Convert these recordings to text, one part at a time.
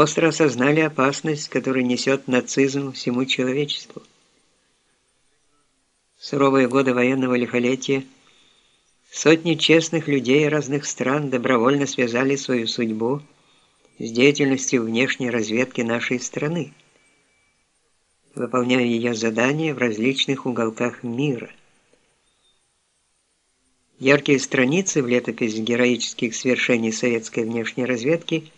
остро осознали опасность, которую несет нацизм всему человечеству. В суровые годы военного лихолетия сотни честных людей разных стран добровольно связали свою судьбу с деятельностью внешней разведки нашей страны, выполняя ее задания в различных уголках мира. Яркие страницы в летопись героических свершений советской внешней разведки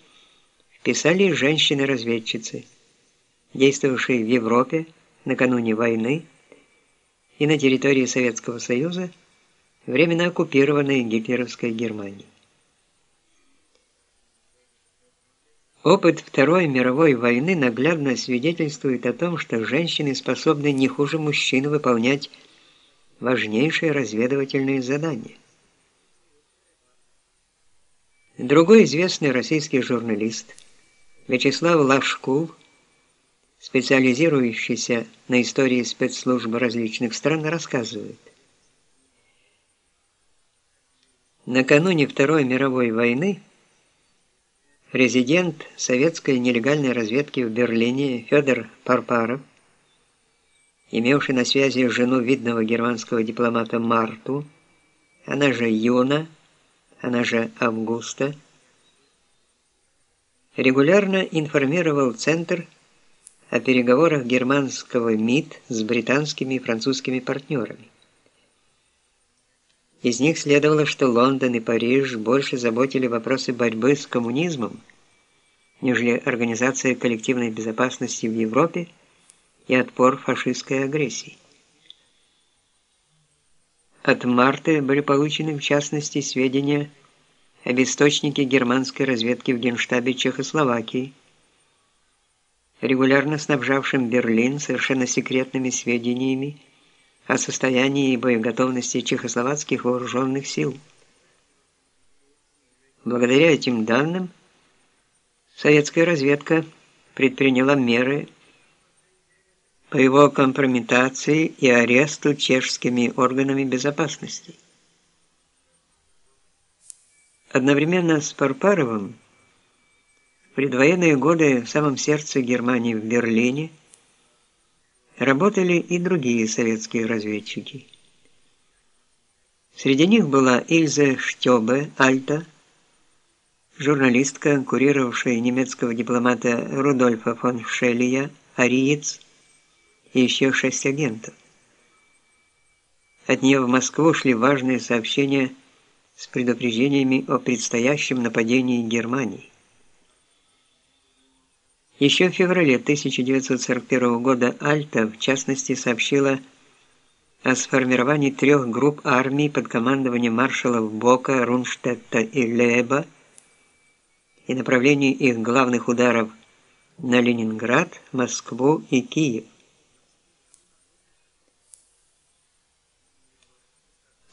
вписали женщины-разведчицы, действовавшие в Европе накануне войны и на территории Советского Союза, временно оккупированной гитлеровской Германией. Опыт Второй мировой войны наглядно свидетельствует о том, что женщины способны не хуже мужчин выполнять важнейшие разведывательные задания. Другой известный российский журналист Вячеслав Лашкул, специализирующийся на истории спецслужб различных стран, рассказывает. Накануне Второй мировой войны резидент советской нелегальной разведки в Берлине Федор Парпаров имевший на связи жену видного германского дипломата Марту, она же Юна, она же Августа, регулярно информировал Центр о переговорах германского МИД с британскими и французскими партнерами. Из них следовало, что Лондон и Париж больше заботили вопросы борьбы с коммунизмом, нежели организация коллективной безопасности в Европе и отпор фашистской агрессии. От Марты были получены, в частности, сведения об источнике германской разведки в Генштабе Чехословакии, регулярно снабжавшем Берлин совершенно секретными сведениями о состоянии и боеготовности чехословацких вооруженных сил. Благодаря этим данным советская разведка предприняла меры по его компрометации и аресту чешскими органами безопасности. Одновременно с Парпаровым в предвоенные годы в самом сердце Германии в Берлине работали и другие советские разведчики. Среди них была Ильза Штёбе, Альта, журналистка, курировавшая немецкого дипломата Рудольфа фон Шеллия, Ариец, и еще шесть агентов. От нее в Москву шли важные сообщения с предупреждениями о предстоящем нападении Германии. Еще в феврале 1941 года Альта, в частности, сообщила о сформировании трех групп армий под командованием маршалов Бока, Рунштетта и Леба и направлении их главных ударов на Ленинград, Москву и Киев.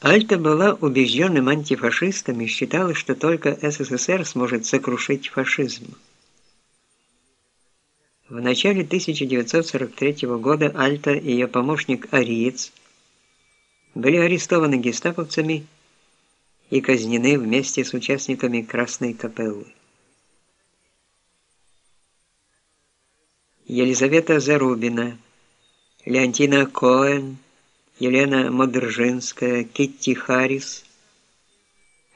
Альта была убежденным антифашистом и считала, что только СССР сможет сокрушить фашизм. В начале 1943 года Альта и ее помощник Ариец были арестованы гестаповцами и казнены вместе с участниками Красной капеллы. Елизавета Зарубина, Леонтина Коэн, Елена Модержинская, Китти Харрис,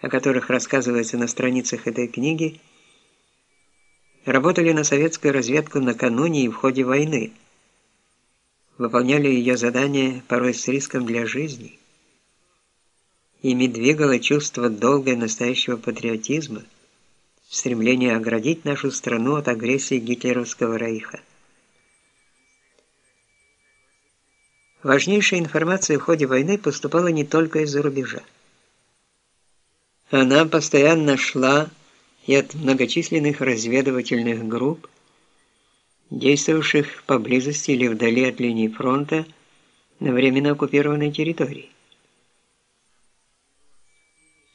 о которых рассказывается на страницах этой книги, работали на советскую разведку накануне и в ходе войны, выполняли ее задания порой с риском для жизни. Ими двигало чувство долга и настоящего патриотизма, стремление оградить нашу страну от агрессии гитлеровского рейха. Важнейшая информация в ходе войны поступала не только из-за рубежа. Она постоянно шла и от многочисленных разведывательных групп, действовавших поблизости или вдали от линии фронта на временно оккупированной территории.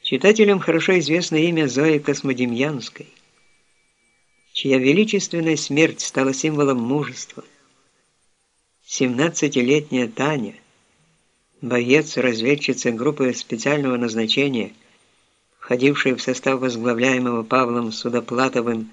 Читателям хорошо известно имя Зои Космодемьянской, чья величественная смерть стала символом мужества. 17-летняя Таня, боец-разведчица группы специального назначения, входившая в состав возглавляемого Павлом Судоплатовым